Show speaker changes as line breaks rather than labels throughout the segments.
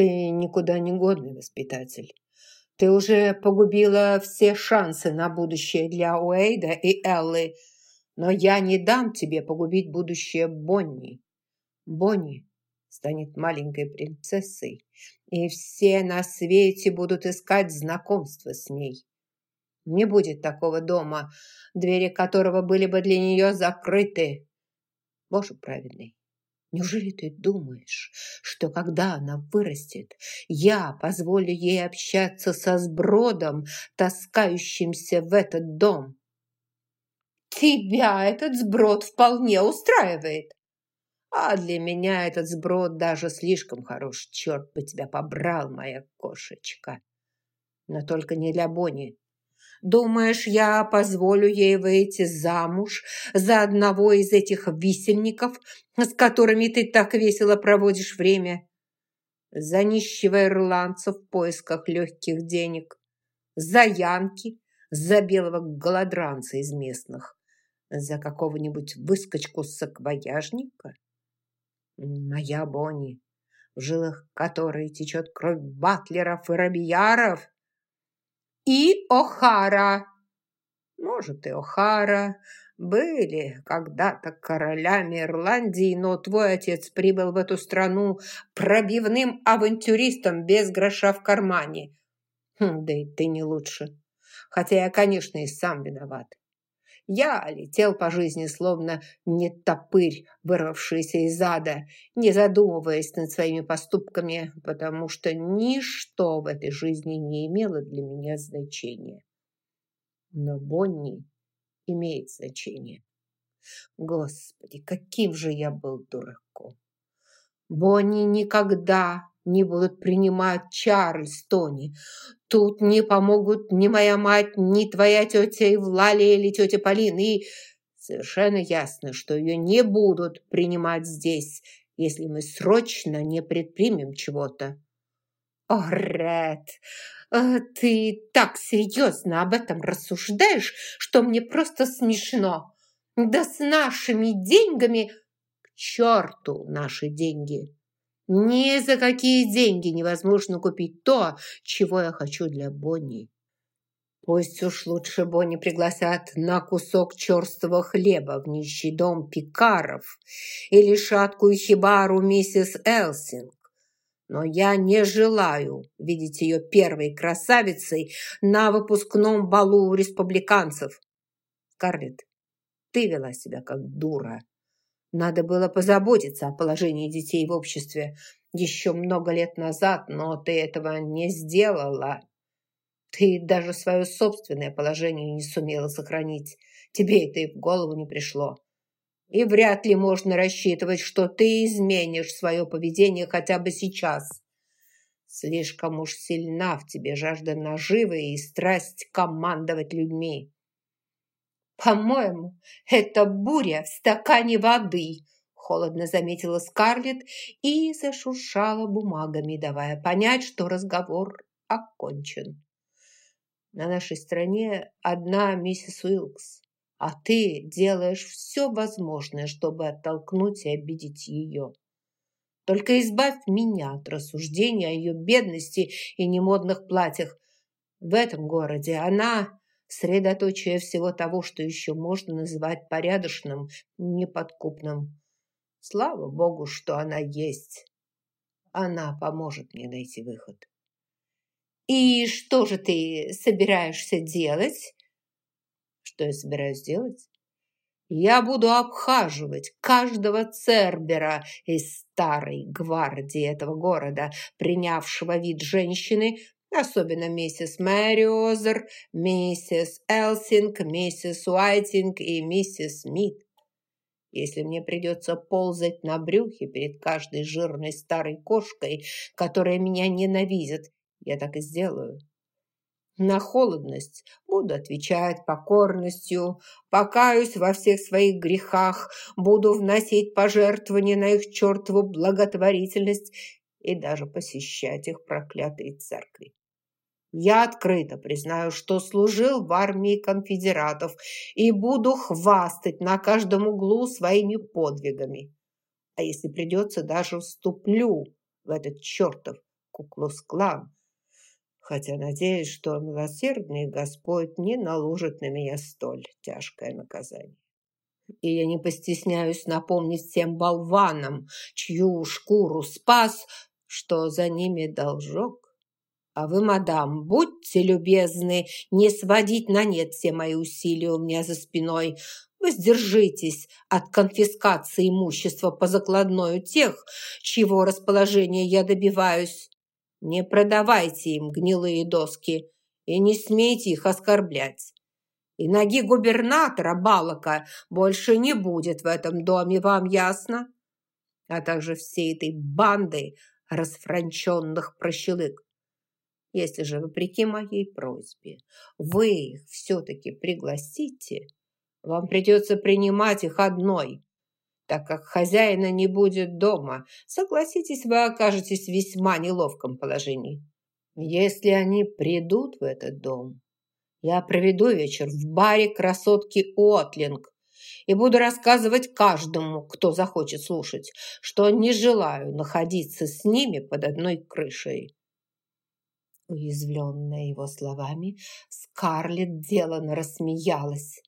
Ты никуда не годный воспитатель. Ты уже погубила все шансы на будущее для Уэйда и Эллы, но я не дам тебе погубить будущее Бонни. Бонни станет маленькой принцессой, и все на свете будут искать знакомство с ней. Не будет такого дома, двери которого были бы для нее закрыты. Боже праведный, неужели ты думаешь, что когда она вырастет, я позволю ей общаться со сбродом, таскающимся в этот дом? Тебя этот сброд вполне устраивает. А для меня этот сброд даже слишком хорош. Черт бы тебя побрал, моя кошечка. Но только не для Бонни. Думаешь, я позволю ей выйти замуж за одного из этих висельников, с которыми ты так весело проводишь время? За нищего ирландца в поисках легких денег, за янки, за белого голодранца из местных, за какого-нибудь выскочку-саквояжника? Моя Бонни, в жилах которой течет кровь батлеров и робияров. И О'Хара. Может, и О'Хара были когда-то королями Ирландии, но твой отец прибыл в эту страну пробивным авантюристом без гроша в кармане. Хм, да и ты не лучше. Хотя я, конечно, и сам виноват. Я летел по жизни, словно не топырь, вырвавшийся из ада, не задумываясь над своими поступками, потому что ничто в этой жизни не имело для меня значения. Но Бонни имеет значение. Господи, каким же я был дураком! Бонни никогда не будут принимать Чарльз Тони. Тут не помогут ни моя мать, ни твоя тетя Евлалия или тетя Полина. И совершенно ясно, что ее не будут принимать здесь, если мы срочно не предпримем чего-то. О, Ред, э, ты так серьезно об этом рассуждаешь, что мне просто смешно. Да с нашими деньгами... К черту наши деньги! Ни за какие деньги невозможно купить то, чего я хочу для Бонни. Пусть уж лучше Бонни пригласят на кусок черствого хлеба в нищий дом пикаров или шаткую хибару миссис Элсинг. Но я не желаю видеть ее первой красавицей на выпускном балу у республиканцев. Карлетт, ты вела себя как дура. Надо было позаботиться о положении детей в обществе еще много лет назад, но ты этого не сделала. Ты даже свое собственное положение не сумела сохранить. Тебе это и в голову не пришло. И вряд ли можно рассчитывать, что ты изменишь свое поведение хотя бы сейчас. Слишком уж сильна в тебе жажда наживы и страсть командовать людьми. «По-моему, это буря в стакане воды», холодно заметила Скарлетт и зашуршала бумагами, давая понять, что разговор окончен. «На нашей стране одна миссис Уилкс, а ты делаешь все возможное, чтобы оттолкнуть и обидеть ее. Только избавь меня от рассуждения о ее бедности и немодных платьях. В этом городе она средоточие всего того, что еще можно называть порядочным, неподкупным. Слава Богу, что она есть. Она поможет мне найти выход. «И что же ты собираешься делать?» «Что я собираюсь делать?» «Я буду обхаживать каждого цербера из старой гвардии этого города, принявшего вид женщины, особенно миссис Мэриозер, миссис Элсинг, миссис Уайтинг и миссис Смит. Если мне придется ползать на брюхе перед каждой жирной старой кошкой, которая меня ненавидит, я так и сделаю. На холодность буду отвечать покорностью, покаюсь во всех своих грехах, буду вносить пожертвования на их чертову благотворительность и даже посещать их проклятые церкви. Я открыто признаю, что служил в армии конфедератов и буду хвастать на каждом углу своими подвигами. А если придется, даже вступлю в этот чертов Куклус-клан, хотя надеюсь, что милосердный Господь не наложит на меня столь тяжкое наказание. И я не постесняюсь напомнить всем болванам, чью шкуру спас, что за ними должок. А вы, мадам, будьте любезны не сводить на нет все мои усилия у меня за спиной. Воздержитесь от конфискации имущества по закладною тех, чьего расположения я добиваюсь. Не продавайте им гнилые доски и не смейте их оскорблять. И ноги губернатора Балака больше не будет в этом доме, вам ясно? А также всей этой банды расфранченных прощелык. Если же, вопреки моей просьбе, вы их все-таки пригласите, вам придется принимать их одной, так как хозяина не будет дома. Согласитесь, вы окажетесь в весьма неловком положении. Если они придут в этот дом, я проведу вечер в баре красотки Отлинг и буду рассказывать каждому, кто захочет слушать, что не желаю находиться с ними под одной крышей. Уязвленная его словами, Скарлетт деланно рассмеялась.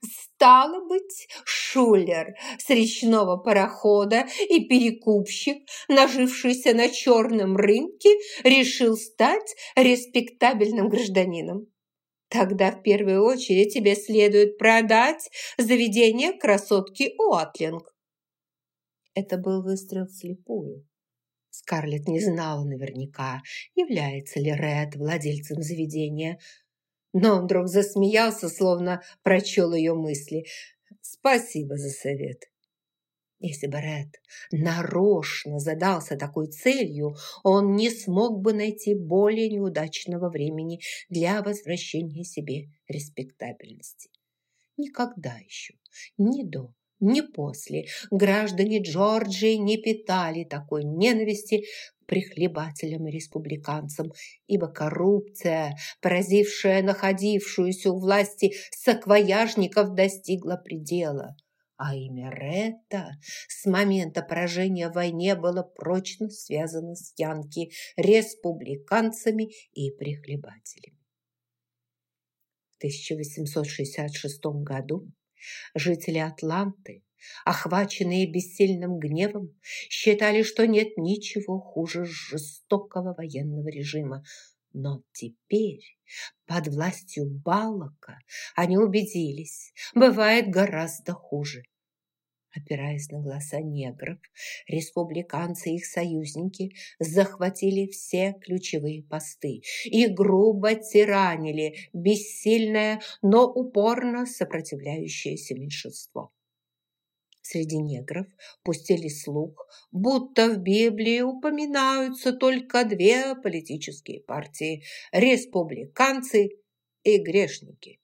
«Стало быть, шулер с речного парохода и перекупщик, нажившийся на черном рынке, решил стать респектабельным гражданином. Тогда в первую очередь тебе следует продать заведение красотки Уатлинг». Это был выстрел вслепую. Скарлетт не знала наверняка, является ли Ред владельцем заведения. Но он вдруг засмеялся, словно прочел ее мысли. «Спасибо за совет». Если бы Ред нарочно задался такой целью, он не смог бы найти более неудачного времени для возвращения себе респектабельности. Никогда еще, ни до, ни после граждане Джорджии не питали такой ненависти к прихлебателям и республиканцам, ибо коррупция, поразившая находившуюся у власти саквояжников, достигла предела. А имя Ретта с момента поражения в войне было прочно связано с янки, республиканцами и прихлебателями. В 1866 году Жители Атланты, охваченные бессильным гневом, считали, что нет ничего хуже жестокого военного режима. Но теперь, под властью Балака, они убедились, бывает гораздо хуже. Опираясь на голоса негров, республиканцы и их союзники захватили все ключевые посты и грубо тиранили бессильное, но упорно сопротивляющееся меньшинство. Среди негров пустили слух, будто в Библии упоминаются только две политические партии – республиканцы и грешники.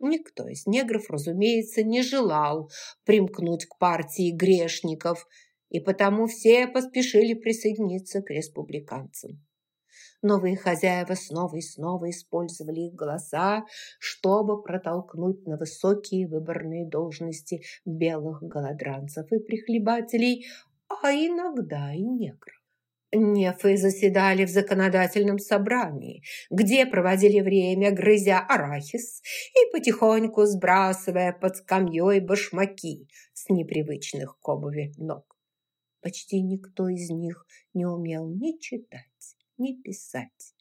Никто из негров, разумеется, не желал примкнуть к партии грешников, и потому все поспешили присоединиться к республиканцам. Новые хозяева снова и снова использовали их голоса, чтобы протолкнуть на высокие выборные должности белых голодранцев и прихлебателей, а иногда и негров. Нефы заседали в законодательном собрании, где проводили время, грызя арахис и потихоньку сбрасывая под скамьей башмаки с непривычных к обуви ног. Почти никто из них не умел ни читать, ни писать.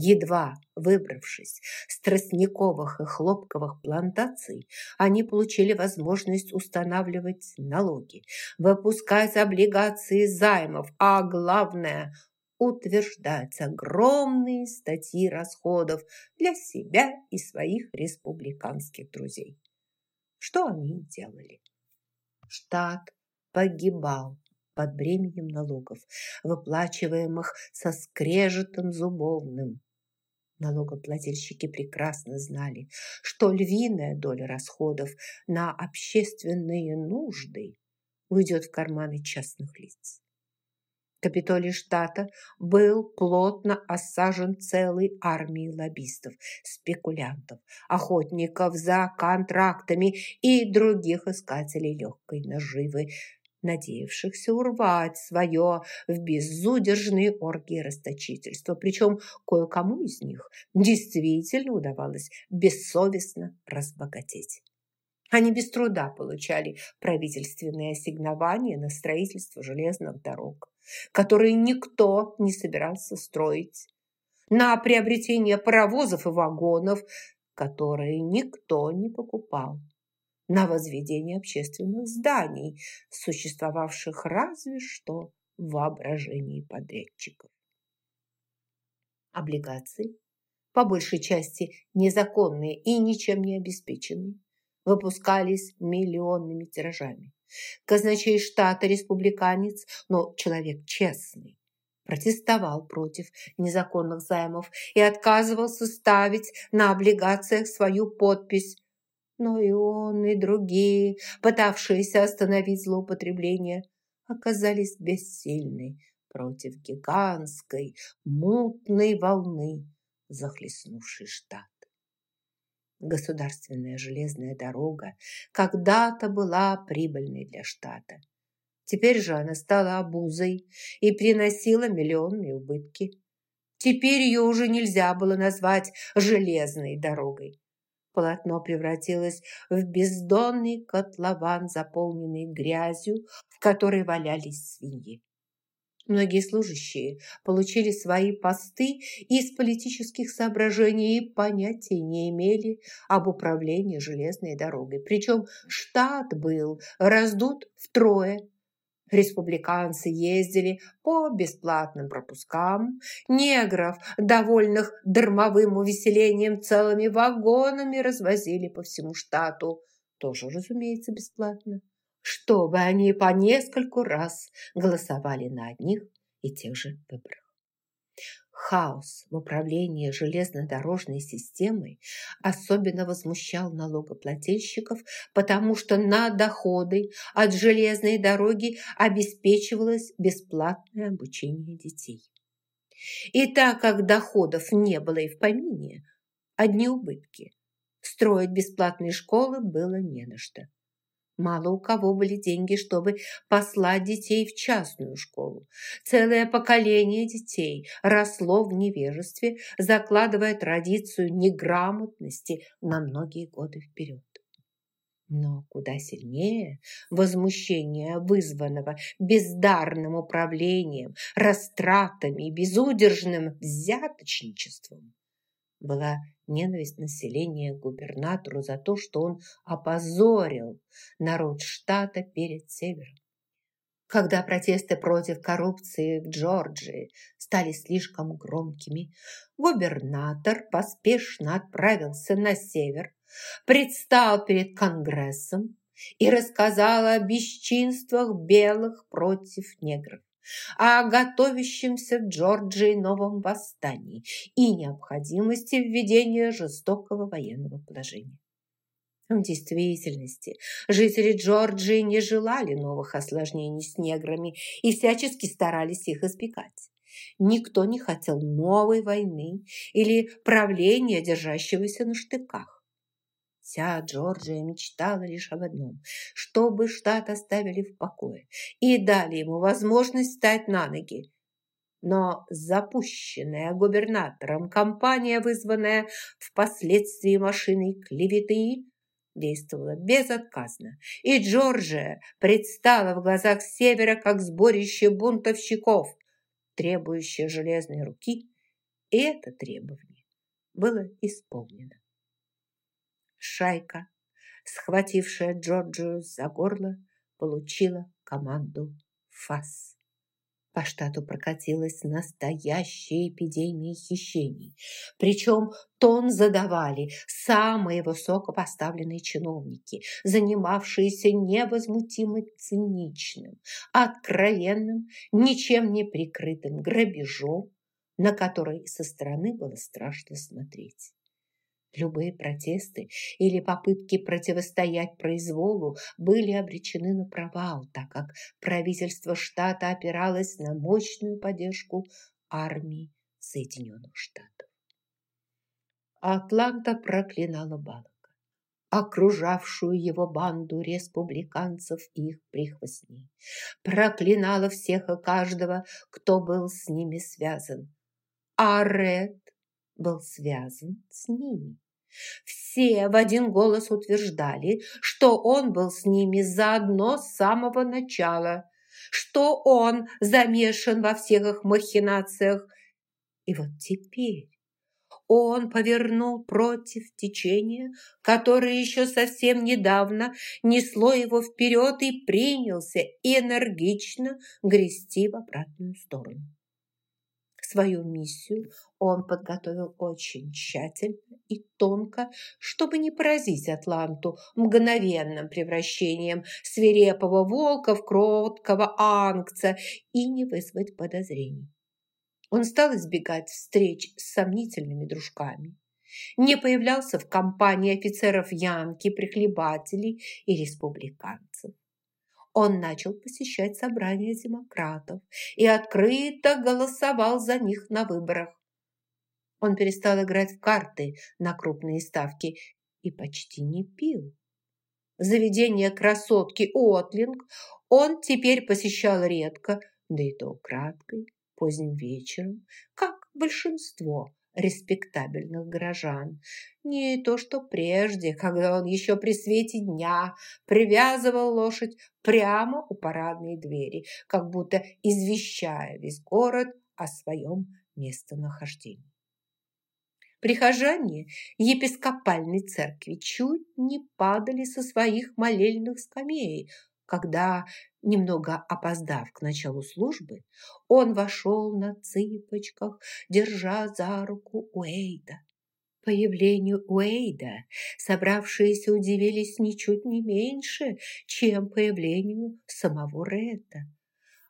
Едва выбравшись с тростниковых и хлопковых плантаций, они получили возможность устанавливать налоги, выпускать облигации займов, а главное – утверждать огромные статьи расходов для себя и своих республиканских друзей. Что они делали? Штат погибал под бременем налогов, выплачиваемых со скрежетом зубовным. Налогоплательщики прекрасно знали, что львиная доля расходов на общественные нужды уйдет в карманы частных лиц. Капитолий штата был плотно осажен целой армией лоббистов, спекулянтов, охотников за контрактами и других искателей легкой наживы, надеявшихся урвать свое в безудержные оргии расточительства. Причем кое-кому из них действительно удавалось бессовестно разбогатеть. Они без труда получали правительственные ассигнования на строительство железных дорог, которые никто не собирался строить, на приобретение паровозов и вагонов, которые никто не покупал, на возведение общественных зданий, существовавших разве что в воображении подрядчиков. Облигации, по большей части незаконные и ничем не обеспеченные, выпускались миллионными тиражами. Казначей штата республиканец, но человек честный, протестовал против незаконных займов и отказывался ставить на облигациях свою подпись. Но и он, и другие, пытавшиеся остановить злоупотребление, оказались бессильны против гигантской мутной волны, захлестнувшей штат. Государственная железная дорога когда-то была прибыльной для штата. Теперь же она стала обузой и приносила миллионные убытки. Теперь ее уже нельзя было назвать железной дорогой. Полотно превратилось в бездонный котлован, заполненный грязью, в которой валялись свиньи. Многие служащие получили свои посты из политических соображений и понятия не имели об управлении железной дорогой. Причем штат был раздут втрое. Республиканцы ездили по бесплатным пропускам, негров, довольных дармовым увеселением, целыми вагонами развозили по всему штату. Тоже, разумеется, бесплатно чтобы они по нескольку раз голосовали на одних и тех же выборах. Хаос в управлении железнодорожной системой особенно возмущал налогоплательщиков, потому что на доходы от железной дороги обеспечивалось бесплатное обучение детей. И так как доходов не было и в помине, одни убытки, строить бесплатные школы было не на что. Мало у кого были деньги, чтобы послать детей в частную школу. Целое поколение детей росло в невежестве, закладывая традицию неграмотности на многие годы вперед. Но куда сильнее возмущение, вызванного бездарным управлением, растратами и безудержным взяточничеством, была ненависть населения к губернатору за то, что он опозорил народ штата перед севером. Когда протесты против коррупции в Джорджии стали слишком громкими, губернатор поспешно отправился на север, предстал перед Конгрессом и рассказал о бесчинствах белых против негров о готовящемся в Джорджии новом восстании и необходимости введения жестокого военного положения. В действительности, жители Джорджии не желали новых осложнений с неграми и всячески старались их избегать. Никто не хотел новой войны или правления, держащегося на штыках. Вся Джорджия мечтала лишь об одном – чтобы штат оставили в покое и дали ему возможность встать на ноги. Но запущенная губернатором кампания, вызванная впоследствии машиной клеветы, действовала безотказно, и Джорджия предстала в глазах Севера как сборище бунтовщиков, требующее железной руки, и это требование было исполнено. Шайка, схватившая Джорджию за горло, получила команду «ФАС». По штату прокатилась настоящая эпидемия хищений. Причем тон задавали самые высокопоставленные чиновники, занимавшиеся невозмутимо циничным, откровенным, ничем не прикрытым грабежом, на который со стороны было страшно смотреть. Любые протесты или попытки противостоять произволу были обречены на провал, так как правительство штата опиралось на мощную поддержку армии Соединенных Штатов. Атланта проклинала Балака. окружавшую его банду республиканцев и их прихвостней, проклинала всех и каждого, кто был с ними связан. А был связан с ними. Все в один голос утверждали, что он был с ними заодно с самого начала, что он замешан во всех их махинациях. И вот теперь он повернул против течения, которое еще совсем недавно несло его вперед и принялся энергично грести в обратную сторону. Свою миссию он подготовил очень тщательно и тонко, чтобы не поразить Атланту мгновенным превращением свирепого волка в кроткого ангца и не вызвать подозрений. Он стал избегать встреч с сомнительными дружками, не появлялся в компании офицеров Янки, прихлебателей и республиканцев. Он начал посещать собрания демократов и открыто голосовал за них на выборах. Он перестал играть в карты на крупные ставки и почти не пил. Заведение красотки Отлинг он теперь посещал редко, да и то краткой поздним вечером, как большинство респектабельных горожан. Не то, что прежде, когда он еще при свете дня привязывал лошадь прямо у парадной двери, как будто извещая весь город о своем местонахождении. Прихожане епископальной церкви чуть не падали со своих молельных скамей, когда Немного опоздав к началу службы, он вошел на цыпочках, держа за руку Уэйда. Появлению Уэйда собравшиеся удивились ничуть не меньше, чем появлению самого Ретта.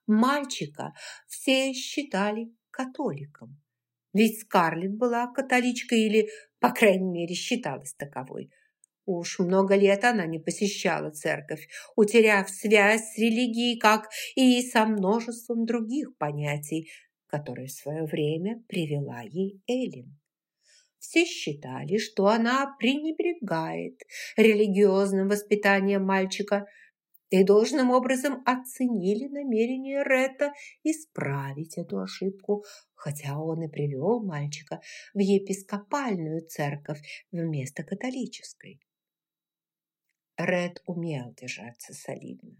Мальчика все считали католиком, ведь Скарлетт была католичкой или, по крайней мере, считалась таковой – Уж много лет она не посещала церковь, утеряв связь с религией, как и со множеством других понятий, которые в свое время привела ей Эллин. Все считали, что она пренебрегает религиозным воспитанием мальчика и должным образом оценили намерение Ретта исправить эту ошибку, хотя он и привел мальчика в епископальную церковь вместо католической. Ред умел держаться солидно,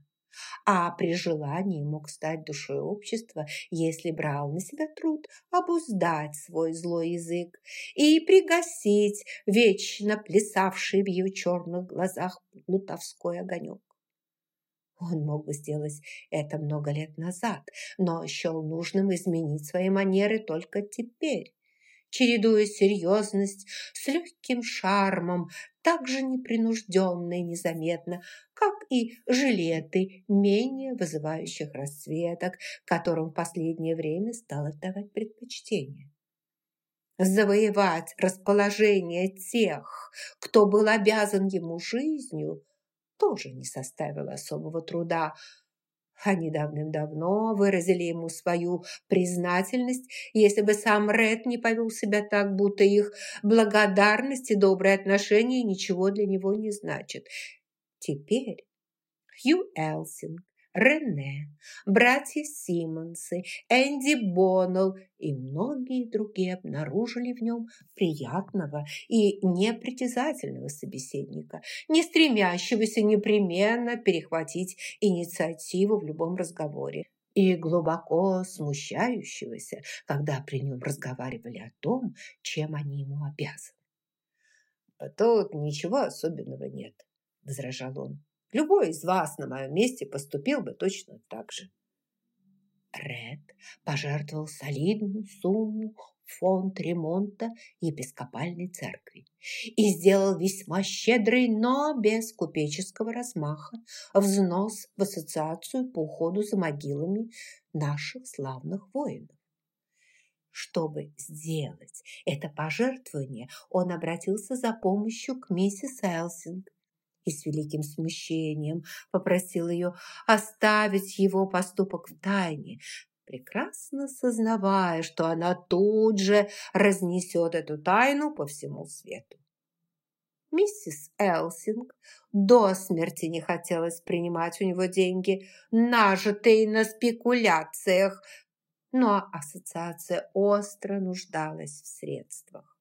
а при желании мог стать душой общества, если брал на себя труд обуздать свой злой язык и пригасить вечно плясавший в ее черных глазах плутовской огонек. Он мог бы сделать это много лет назад, но счел нужным изменить свои манеры только теперь чередуя серьезность с легким шармом, так же непринужденно и незаметно, как и жилеты менее вызывающих расцветок, которым в последнее время стал отдавать предпочтение. Завоевать расположение тех, кто был обязан ему жизнью, тоже не составило особого труда – они давным-давно выразили ему свою признательность, если бы сам Ред не повел себя так, будто их благодарность и добрые отношения ничего для него не значат. Теперь Хью Элсинг Рене, братья Симмонсы, Энди Боннелл и многие другие обнаружили в нем приятного и непритязательного собеседника, не стремящегося непременно перехватить инициативу в любом разговоре и глубоко смущающегося, когда при нем разговаривали о том, чем они ему обязаны. «Тут ничего особенного нет», – возражал он. Любой из вас на моем месте поступил бы точно так же. Ред пожертвовал солидную сумму в фонд ремонта епископальной церкви и сделал весьма щедрый, но без купеческого размаха взнос в ассоциацию по уходу за могилами наших славных воинов. Чтобы сделать это пожертвование, он обратился за помощью к миссис Элсинг, и с великим смущением попросил ее оставить его поступок в тайне, прекрасно сознавая, что она тут же разнесет эту тайну по всему свету. Миссис Элсинг до смерти не хотелось принимать у него деньги, нажитые на спекуляциях, но ассоциация остро нуждалась в средствах.